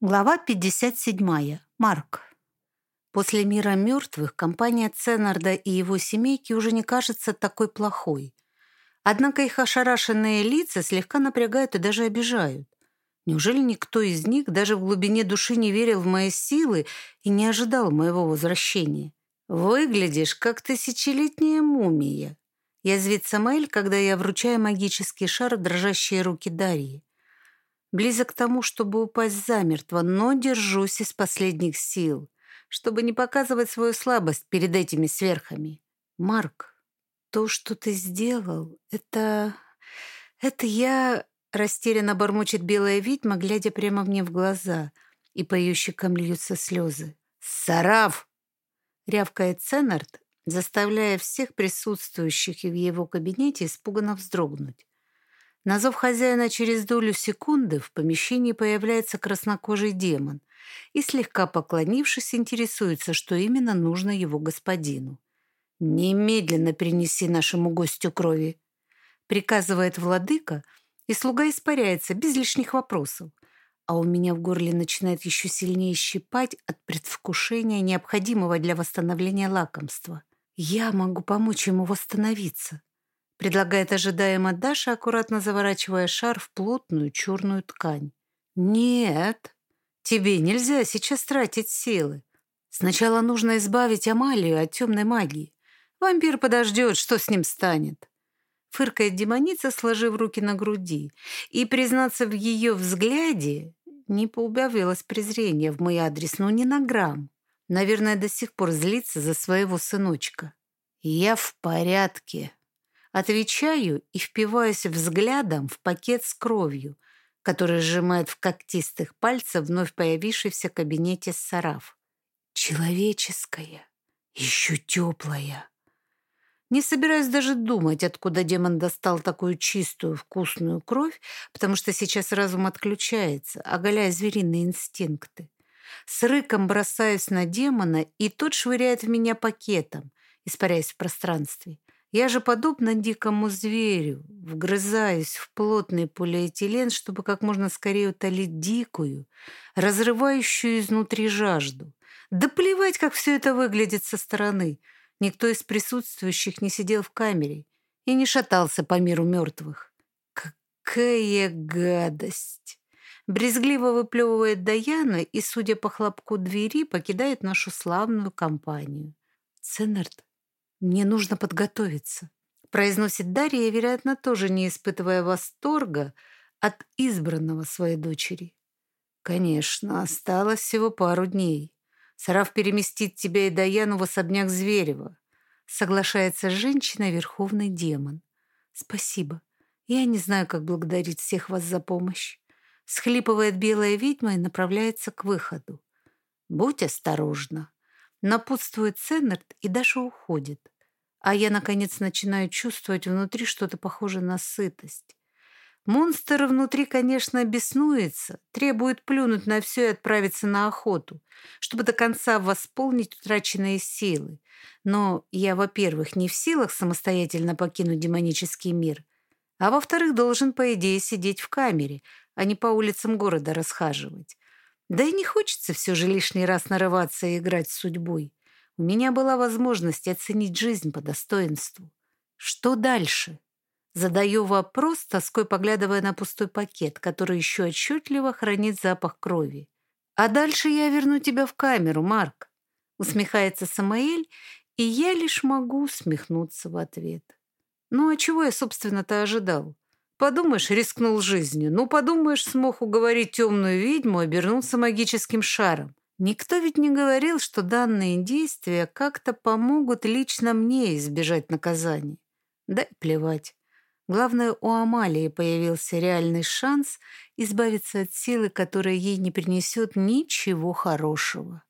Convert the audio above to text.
Глава 57. Марк. После мира мертвых компания Ценнарда и его семейки уже не кажется такой плохой. Однако их ошарашенные лица слегка напрягают и даже обижают. Неужели никто из них даже в глубине души не верил в мои силы и не ожидал моего возвращения? «Выглядишь, как тысячелетняя мумия», — язвит Самаэль, когда я вручаю магический шар дрожащие руки Дарьи. Близок к тому, чтобы упасть замертво, но держусь из последних сил, чтобы не показывать свою слабость перед этими сверхами. Марк, то, что ты сделал, это... Это я... Растерянно бормочет белая ведьма, глядя прямо мне в глаза, и по ее щекам льются слезы. «Сараф!» — рявкает Ценнард, заставляя всех присутствующих в его кабинете испуганно вздрогнуть. На зов хозяина через долю секунды в помещении появляется краснокожий демон и, слегка поклонившись, интересуется, что именно нужно его господину. «Немедленно принеси нашему гостю крови», — приказывает владыка, и слуга испаряется без лишних вопросов. А у меня в горле начинает еще сильнее щипать от предвкушения необходимого для восстановления лакомства. Я могу помочь ему восстановиться предлагает ожидаемо Даша, аккуратно заворачивая шар в плотную черную ткань. «Нет, тебе нельзя сейчас тратить силы. Сначала нужно избавить Амалию от темной магии. Вампир подождет, что с ним станет». Фыркает демоница, сложив руки на груди. И, признаться в ее взгляде, не поубавилось презрение в мой адрес, но ни на грамм. Наверное, до сих пор злится за своего сыночка. «Я в порядке», Отвечаю и впиваюсь взглядом в пакет с кровью, который сжимает в когтистых пальцах вновь появившийся в кабинете сараф. Человеческая, еще теплая. Не собираюсь даже думать, откуда демон достал такую чистую, вкусную кровь, потому что сейчас разум отключается, оголяя звериные инстинкты. С рыком бросаюсь на демона, и тот швыряет в меня пакетом, испаряясь в пространстве. Я же, подобно дикому зверю, вгрызаюсь в плотный полиэтилен, чтобы как можно скорее утолить дикую, разрывающую изнутри жажду. Да плевать, как все это выглядит со стороны. Никто из присутствующих не сидел в камере и не шатался по миру мертвых. Какая гадость! Брезгливо выплевывает Даяна и, судя по хлопку двери, покидает нашу славную компанию. Ценнерт «Мне нужно подготовиться», — произносит Дарья, вероятно, тоже не испытывая восторга от избранного своей дочери. «Конечно, осталось всего пару дней. Сараф переместит тебя и Даяну в особняк Зверева», — соглашается женщина, верховный демон. «Спасибо. Я не знаю, как благодарить всех вас за помощь». Схлипывает белая ведьма и направляется к выходу. «Будь осторожна», Напутствует Сеннерт и Даша уходит. А я, наконец, начинаю чувствовать внутри что-то похожее на сытость. Монстр внутри, конечно, беснуется, требует плюнуть на все и отправиться на охоту, чтобы до конца восполнить утраченные силы. Но я, во-первых, не в силах самостоятельно покинуть демонический мир, а во-вторых, должен, по идее, сидеть в камере, а не по улицам города расхаживать. Да и не хочется все же лишний раз нарываться и играть с судьбой. У меня была возможность оценить жизнь по достоинству. Что дальше? Задаю вопрос, тоской поглядывая на пустой пакет, который еще отчетливо хранит запах крови. «А дальше я верну тебя в камеру, Марк», — усмехается Самаэль, и я лишь могу усмехнуться в ответ. Ну а чего я, собственно-то, ожидал? Подумаешь, рискнул жизнью. Ну, подумаешь, смог уговорить темную ведьму, обернуться магическим шаром. Никто ведь не говорил, что данные действия как-то помогут лично мне избежать наказания. Да и плевать. Главное, у Амалии появился реальный шанс избавиться от силы, которая ей не принесет ничего хорошего.